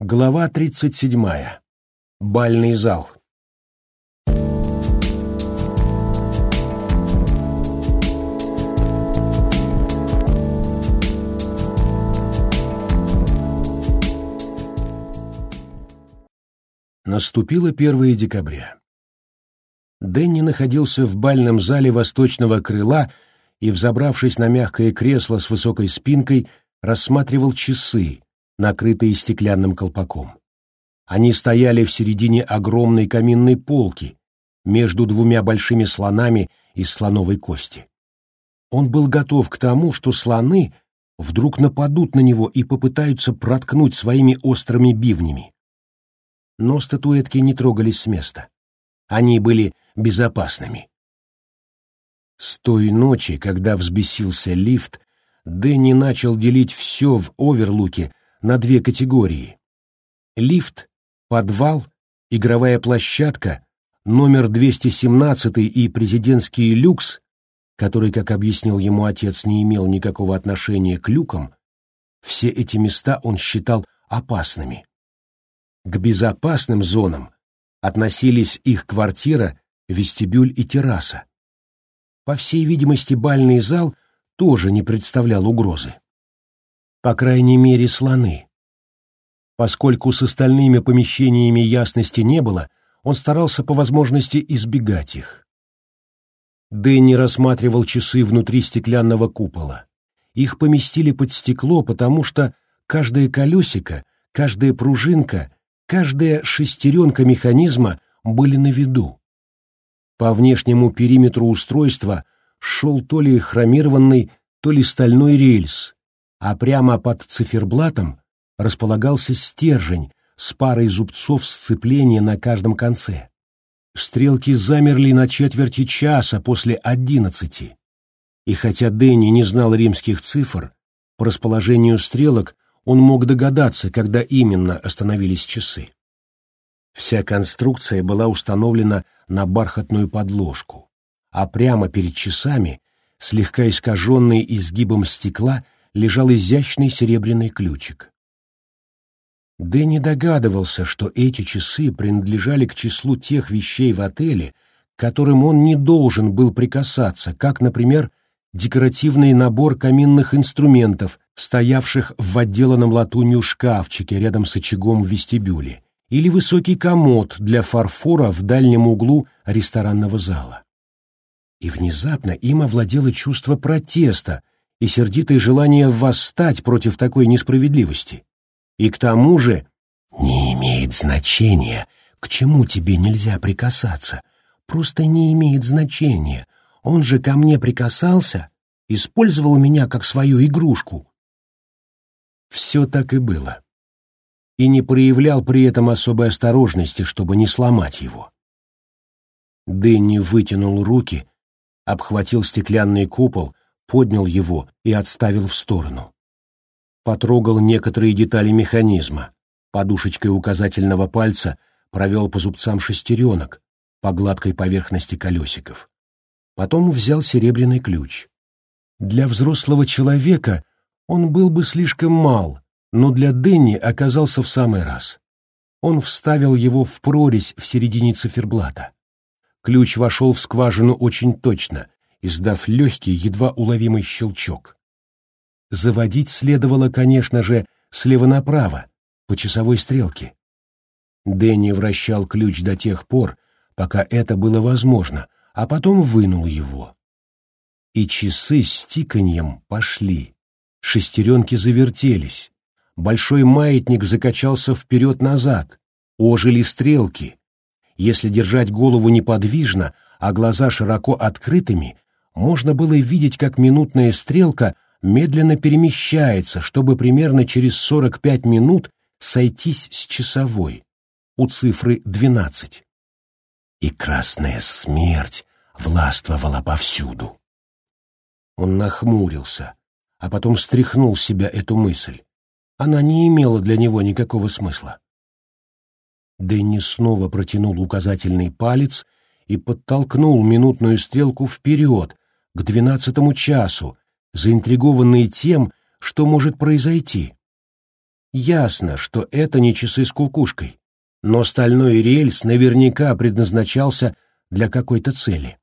Глава 37. Бальный зал. Наступило 1 декабря. Дэнни находился в бальном зале восточного крыла и, взобравшись на мягкое кресло с высокой спинкой, рассматривал часы, накрытые стеклянным колпаком. Они стояли в середине огромной каминной полки, между двумя большими слонами из слоновой кости. Он был готов к тому, что слоны вдруг нападут на него и попытаются проткнуть своими острыми бивнями. Но статуэтки не трогались с места. Они были безопасными. С той ночи, когда взбесился лифт, Дэнни начал делить все в оверлуке на две категории. Лифт, подвал, игровая площадка, номер 217 и президентский люкс, который, как объяснил ему отец, не имел никакого отношения к люкам, все эти места он считал опасными. К безопасным зонам относились их квартира, вестибюль и терраса. По всей видимости, бальный зал тоже не представлял угрозы по крайней мере, слоны. Поскольку с остальными помещениями ясности не было, он старался по возможности избегать их. Дэнни рассматривал часы внутри стеклянного купола. Их поместили под стекло, потому что каждое колесико, каждая пружинка, каждая шестеренка механизма были на виду. По внешнему периметру устройства шел то ли хромированный, то ли стальной рельс, а прямо под циферблатом располагался стержень с парой зубцов сцепления на каждом конце. Стрелки замерли на четверти часа после одиннадцати. И хотя Дэнни не знал римских цифр, по расположению стрелок он мог догадаться, когда именно остановились часы. Вся конструкция была установлена на бархатную подложку, а прямо перед часами, слегка искаженный изгибом стекла, лежал изящный серебряный ключик. Дэнни догадывался, что эти часы принадлежали к числу тех вещей в отеле, к которым он не должен был прикасаться, как, например, декоративный набор каминных инструментов, стоявших в отделанном латунью шкафчике рядом с очагом в вестибюле, или высокий комод для фарфора в дальнем углу ресторанного зала. И внезапно им овладело чувство протеста и сердитое желание восстать против такой несправедливости. И к тому же не имеет значения, к чему тебе нельзя прикасаться. Просто не имеет значения. Он же ко мне прикасался, использовал меня как свою игрушку. Все так и было. И не проявлял при этом особой осторожности, чтобы не сломать его. Дэнни вытянул руки, обхватил стеклянный купол поднял его и отставил в сторону. Потрогал некоторые детали механизма, подушечкой указательного пальца провел по зубцам шестеренок, по гладкой поверхности колесиков. Потом взял серебряный ключ. Для взрослого человека он был бы слишком мал, но для Дэнни оказался в самый раз. Он вставил его в прорезь в середине циферблата. Ключ вошел в скважину очень точно, издав легкий, едва уловимый щелчок. Заводить следовало, конечно же, слева направо, по часовой стрелке. Дэнни вращал ключ до тех пор, пока это было возможно, а потом вынул его. И часы с тиканьем пошли. Шестеренки завертелись. Большой маятник закачался вперед-назад. Ожили стрелки. Если держать голову неподвижно, а глаза широко открытыми, можно было видеть, как минутная стрелка медленно перемещается, чтобы примерно через 45 минут сойтись с часовой, у цифры 12. И красная смерть властвовала повсюду. Он нахмурился, а потом стряхнул с себя эту мысль. Она не имела для него никакого смысла. Дэнни снова протянул указательный палец и подтолкнул минутную стрелку вперед, к двенадцатому часу, заинтригованные тем, что может произойти. Ясно, что это не часы с кукушкой, но стальной рельс наверняка предназначался для какой-то цели.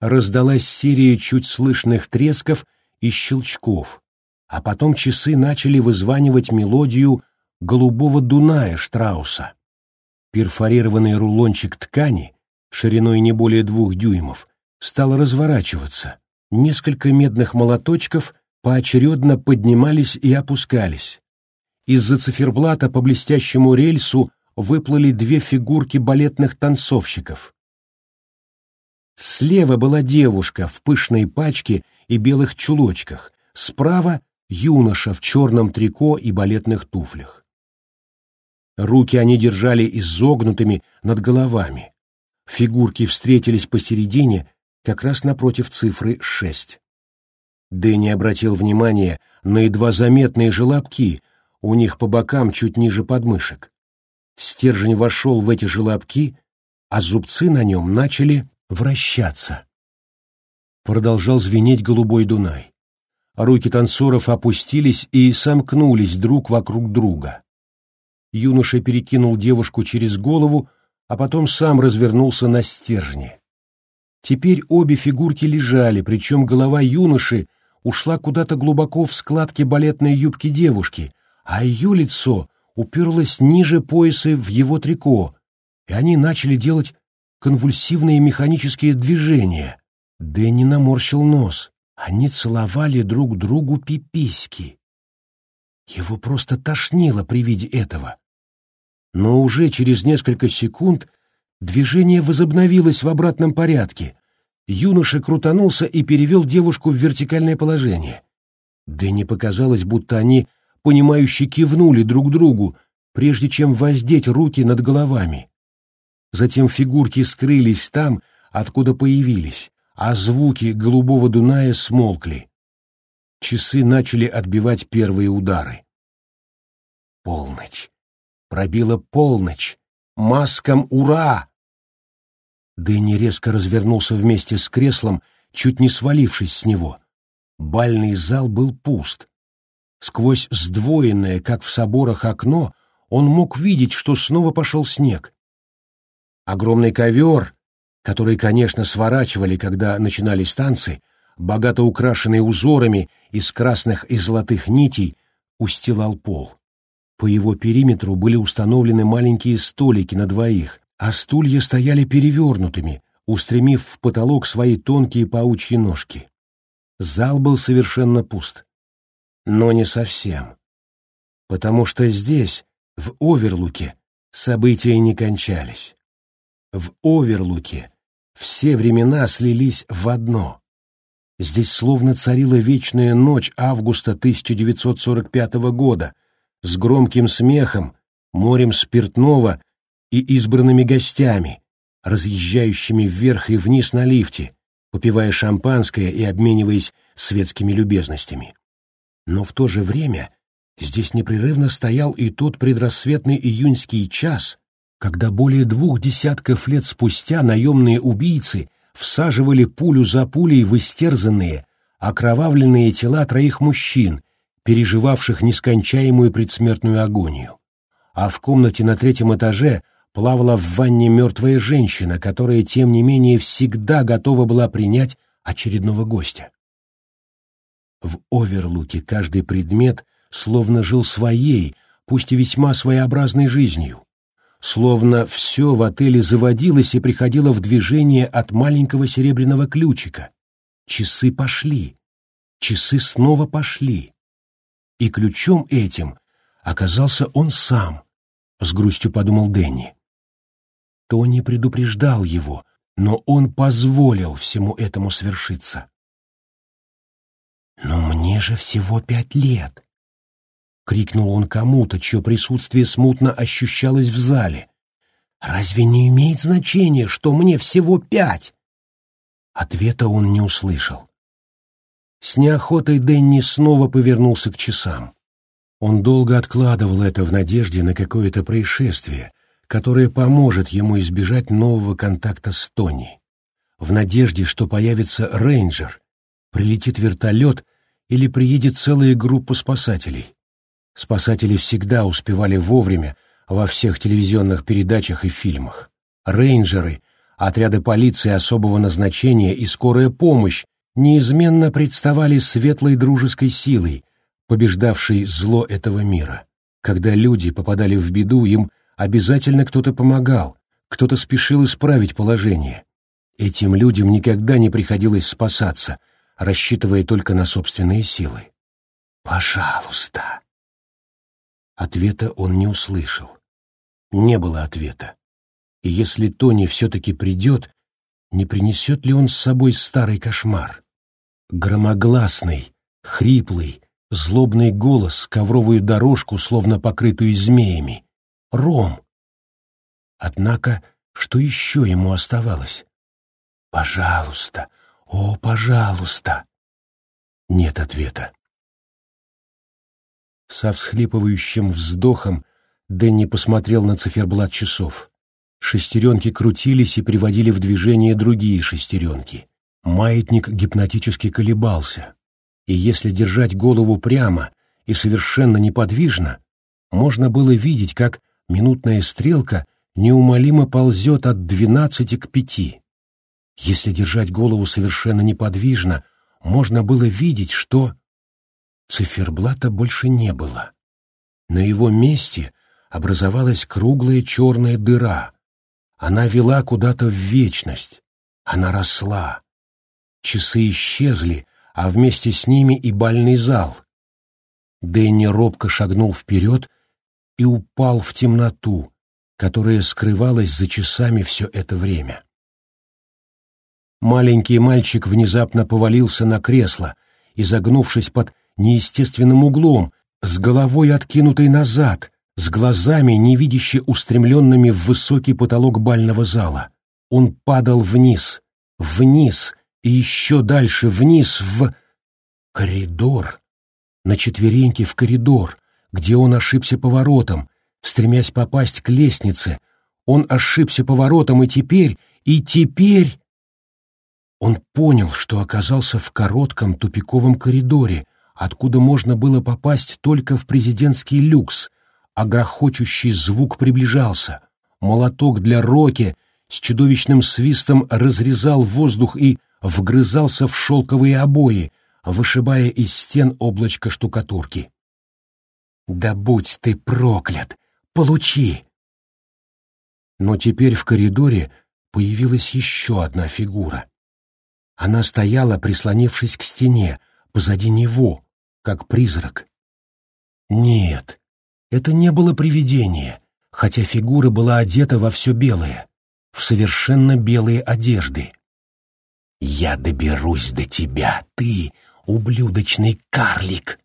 Раздалась серия чуть слышных тресков и щелчков, а потом часы начали вызванивать мелодию «Голубого Дуная» Штрауса. Перфорированный рулончик ткани, шириной не более двух дюймов, стал разворачиваться. Несколько медных молоточков поочередно поднимались и опускались. Из-за циферблата по блестящему рельсу выплыли две фигурки балетных танцовщиков. Слева была девушка в пышной пачке и белых чулочках, справа — юноша в черном трико и балетных туфлях. Руки они держали изогнутыми над головами. Фигурки встретились посередине, как раз напротив цифры шесть. Дэнни обратил внимание на едва заметные желобки, у них по бокам чуть ниже подмышек. Стержень вошел в эти желобки, а зубцы на нем начали вращаться. Продолжал звенеть голубой Дунай. Руки танцоров опустились и сомкнулись друг вокруг друга. Юноша перекинул девушку через голову, а потом сам развернулся на стержне. Теперь обе фигурки лежали, причем голова юноши ушла куда-то глубоко в складки балетной юбки девушки, а ее лицо уперлось ниже пояса в его трико, и они начали делать конвульсивные механические движения. Дэнни наморщил нос. Они целовали друг другу пиписьки. Его просто тошнило при виде этого. Но уже через несколько секунд движение возобновилось в обратном порядке. Юноша крутанулся и перевел девушку в вертикальное положение. Дэнни показалось, будто они, понимающе кивнули друг другу, прежде чем воздеть руки над головами. Затем фигурки скрылись там, откуда появились, а звуки голубого Дуная смолкли. Часы начали отбивать первые удары. Полночь. Пробила полночь. Маскам ура! Дэнни резко развернулся вместе с креслом, чуть не свалившись с него. Бальный зал был пуст. Сквозь сдвоенное, как в соборах, окно он мог видеть, что снова пошел снег. Огромный ковер, который, конечно, сворачивали, когда начинались танцы, богато украшенный узорами из красных и золотых нитей, устилал пол. По его периметру были установлены маленькие столики на двоих, а стулья стояли перевернутыми, устремив в потолок свои тонкие паучьи ножки. Зал был совершенно пуст. Но не совсем. Потому что здесь, в Оверлуке, события не кончались. В Оверлуке все времена слились в одно. Здесь словно царила вечная ночь августа 1945 года с громким смехом, морем спиртного и избранными гостями, разъезжающими вверх и вниз на лифте, попивая шампанское и обмениваясь светскими любезностями. Но в то же время здесь непрерывно стоял и тот предрассветный июньский час, когда более двух десятков лет спустя наемные убийцы всаживали пулю за пулей в истерзанные, окровавленные тела троих мужчин, переживавших нескончаемую предсмертную агонию. А в комнате на третьем этаже плавала в ванне мертвая женщина, которая, тем не менее, всегда готова была принять очередного гостя. В Оверлуке каждый предмет словно жил своей, пусть и весьма своеобразной жизнью словно все в отеле заводилось и приходило в движение от маленького серебряного ключика. Часы пошли, часы снова пошли. И ключом этим оказался он сам, с грустью подумал Дэнни. Тони предупреждал его, но он позволил всему этому свершиться. «Но мне же всего пять лет», — крикнул он кому-то, чье присутствие смутно ощущалось в зале. «Разве не имеет значения, что мне всего пять?» Ответа он не услышал. С неохотой Дэнни снова повернулся к часам. Он долго откладывал это в надежде на какое-то происшествие, которое поможет ему избежать нового контакта с Тони. В надежде, что появится рейнджер, прилетит вертолет или приедет целая группа спасателей. Спасатели всегда успевали вовремя во всех телевизионных передачах и фильмах. Рейнджеры, отряды полиции особого назначения и скорая помощь неизменно представали светлой дружеской силой, побеждавшей зло этого мира. Когда люди попадали в беду, им обязательно кто-то помогал, кто-то спешил исправить положение. Этим людям никогда не приходилось спасаться, рассчитывая только на собственные силы. «Пожалуйста!» Ответа он не услышал. Не было ответа. И если Тони все-таки придет, не принесет ли он с собой старый кошмар? Громогласный, хриплый, злобный голос, ковровую дорожку, словно покрытую змеями. Ром! Однако, что еще ему оставалось? «Пожалуйста! О, пожалуйста!» Нет ответа. Со всхлипывающим вздохом Дэнни посмотрел на циферблат часов. Шестеренки крутились и приводили в движение другие шестеренки. Маятник гипнотически колебался. И если держать голову прямо и совершенно неподвижно, можно было видеть, как минутная стрелка неумолимо ползет от двенадцати к пяти. Если держать голову совершенно неподвижно, можно было видеть, что... Циферблата больше не было. На его месте образовалась круглая черная дыра. Она вела куда-то в вечность. Она росла. Часы исчезли, а вместе с ними и бальный зал. Дэнни робко шагнул вперед и упал в темноту, которая скрывалась за часами все это время. Маленький мальчик внезапно повалился на кресло, изогнувшись под неестественным углом, с головой откинутой назад, с глазами, невидяще устремленными в высокий потолок бального зала. Он падал вниз, вниз и еще дальше вниз в... коридор. На четвереньки в коридор, где он ошибся поворотом, стремясь попасть к лестнице. Он ошибся поворотом, и теперь, и теперь... Он понял, что оказался в коротком тупиковом коридоре, откуда можно было попасть только в президентский люкс, а грохочущий звук приближался. Молоток для Роки с чудовищным свистом разрезал воздух и вгрызался в шелковые обои, вышибая из стен облачко штукатурки. «Да будь ты проклят! Получи!» Но теперь в коридоре появилась еще одна фигура. Она стояла, прислонившись к стене, позади него, как призрак. Нет, это не было привидение, хотя фигура была одета во все белое, в совершенно белые одежды. «Я доберусь до тебя, ты, ублюдочный карлик!»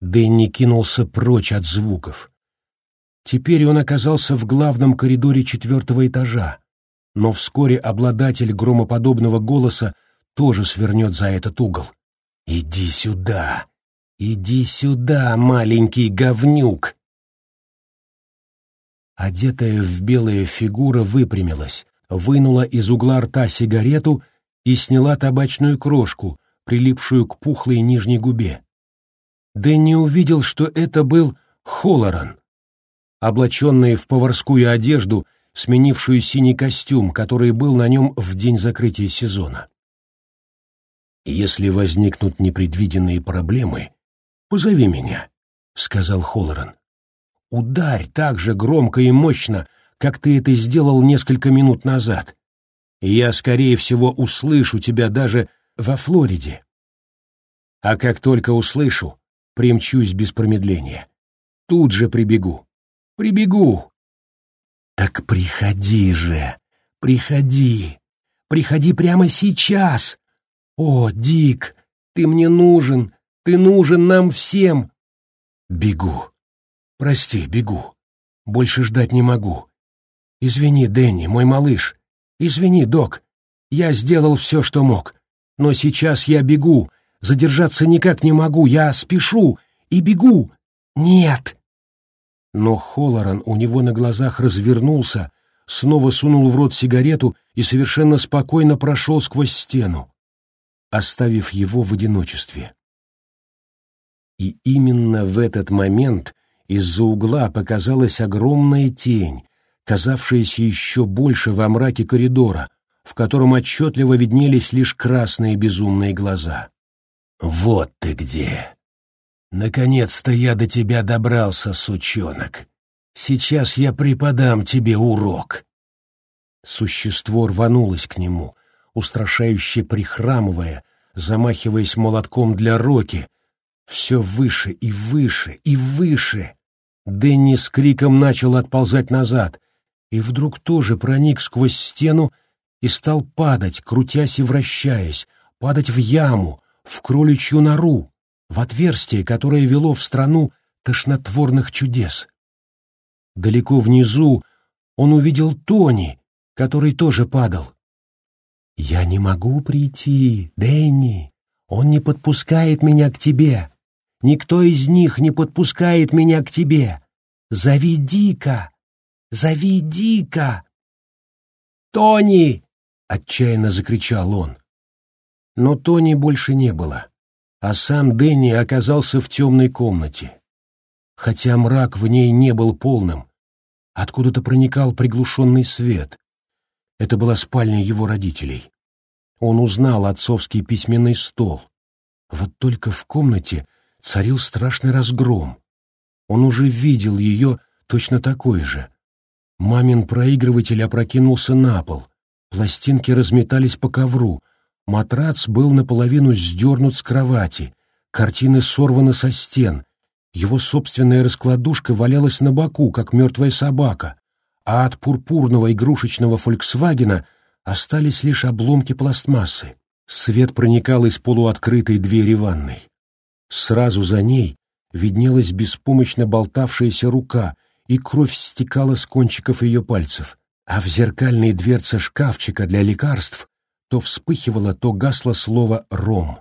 Дэнни кинулся прочь от звуков. Теперь он оказался в главном коридоре четвертого этажа, но вскоре обладатель громоподобного голоса тоже свернет за этот угол. «Иди сюда! Иди сюда, маленький говнюк!» Одетая в белое фигура выпрямилась, вынула из угла рта сигарету и сняла табачную крошку, прилипшую к пухлой нижней губе. Дэнни увидел, что это был Холлоран. Облаченный в поварскую одежду сменившую синий костюм, который был на нем в день закрытия сезона. «Если возникнут непредвиденные проблемы, позови меня», — сказал Холлоран. «Ударь так же громко и мощно, как ты это сделал несколько минут назад. Я, скорее всего, услышу тебя даже во Флориде. А как только услышу, примчусь без промедления. Тут же прибегу. Прибегу, так приходи же, приходи, приходи прямо сейчас. О, Дик, ты мне нужен, ты нужен нам всем. Бегу. Прости, бегу. Больше ждать не могу. Извини, Дэнни, мой малыш. Извини, док. Я сделал все, что мог. Но сейчас я бегу. Задержаться никак не могу. Я спешу и бегу. Нет, но Холлоран у него на глазах развернулся, снова сунул в рот сигарету и совершенно спокойно прошел сквозь стену, оставив его в одиночестве. И именно в этот момент из-за угла показалась огромная тень, казавшаяся еще больше во мраке коридора, в котором отчетливо виднелись лишь красные безумные глаза. «Вот ты где! Наконец-то я до тебя добрался, сучонок! Сейчас я преподам тебе урок!» Существо рванулось к нему, устрашающе прихрамывая, замахиваясь молотком для роки, все выше и выше и выше. Дэнни с криком начал отползать назад, и вдруг тоже проник сквозь стену и стал падать, крутясь и вращаясь, падать в яму, в кроличью нору, в отверстие, которое вело в страну тошнотворных чудес. Далеко внизу он увидел Тони, который тоже падал. «Я не могу прийти, Дэнни. Он не подпускает меня к тебе. Никто из них не подпускает меня к тебе. Зови Дика! Зови Дика!» «Тони!» — отчаянно закричал он. Но Тони больше не было, а сам Дэнни оказался в темной комнате. Хотя мрак в ней не был полным, откуда-то проникал приглушенный свет. Это была спальня его родителей. Он узнал отцовский письменный стол. Вот только в комнате царил страшный разгром. Он уже видел ее точно такой же. Мамин проигрыватель опрокинулся на пол, пластинки разметались по ковру, Матрац был наполовину сдернут с кровати, картины сорваны со стен, его собственная раскладушка валялась на боку, как мертвая собака, а от пурпурного игрушечного «Фольксвагена» остались лишь обломки пластмассы. Свет проникал из полуоткрытой двери ванной. Сразу за ней виднелась беспомощно болтавшаяся рука, и кровь стекала с кончиков ее пальцев, а в зеркальной дверце шкафчика для лекарств то вспыхивало, то гасло слово «ром».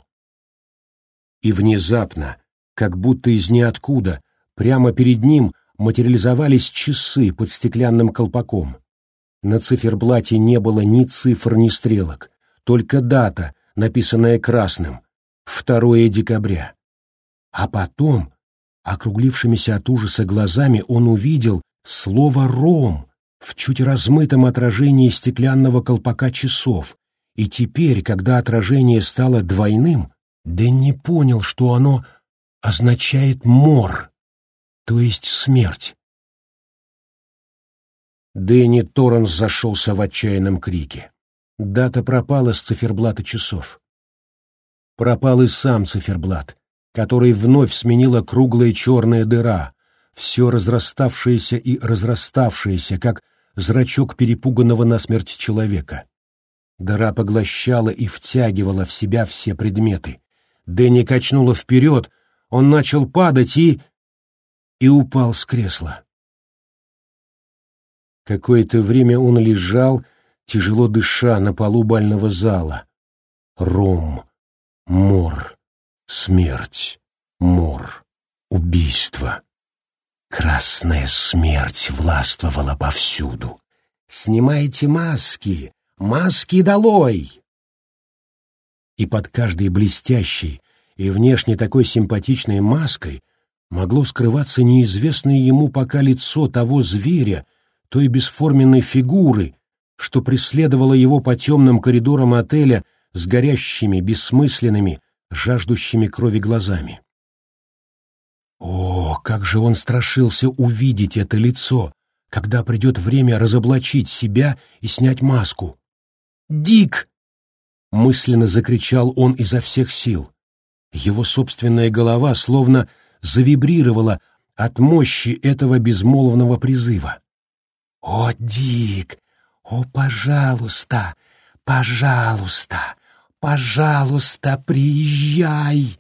И внезапно, как будто из ниоткуда, прямо перед ним материализовались часы под стеклянным колпаком. На циферблате не было ни цифр, ни стрелок, только дата, написанная красным — 2 декабря. А потом, округлившимися от ужаса глазами, он увидел слово «ром» в чуть размытом отражении стеклянного колпака часов, и теперь, когда отражение стало двойным, Дэнни понял, что оно означает «мор», то есть смерть. Дэнни Торренс зашелся в отчаянном крике. Дата пропала с циферблата часов. Пропал и сам циферблат, который вновь сменила круглая черная дыра, все разраставшееся и разраставшееся, как зрачок перепуганного насмерть человека. Дыра поглощала и втягивала в себя все предметы. Дэнни качнула вперед, он начал падать и... и упал с кресла. Какое-то время он лежал, тяжело дыша, на полу бального зала. Ром, мор, смерть, мор, убийство. Красная смерть властвовала повсюду. «Снимайте маски! Маски долой!» И под каждой блестящей и внешне такой симпатичной маской могло скрываться неизвестное ему пока лицо того зверя, той бесформенной фигуры, что преследовало его по темным коридорам отеля с горящими, бессмысленными, жаждущими крови глазами. О, как же он страшился увидеть это лицо, когда придет время разоблачить себя и снять маску. «Дик!» — мысленно закричал он изо всех сил. Его собственная голова словно завибрировала от мощи этого безмолвного призыва. «О, Дик! О, пожалуйста! Пожалуйста! Пожалуйста, приезжай!»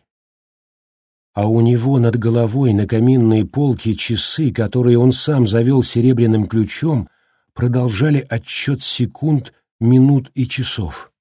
А у него над головой на каминной полке часы, которые он сам завел серебряным ключом, продолжали отсчет секунд минут и часов.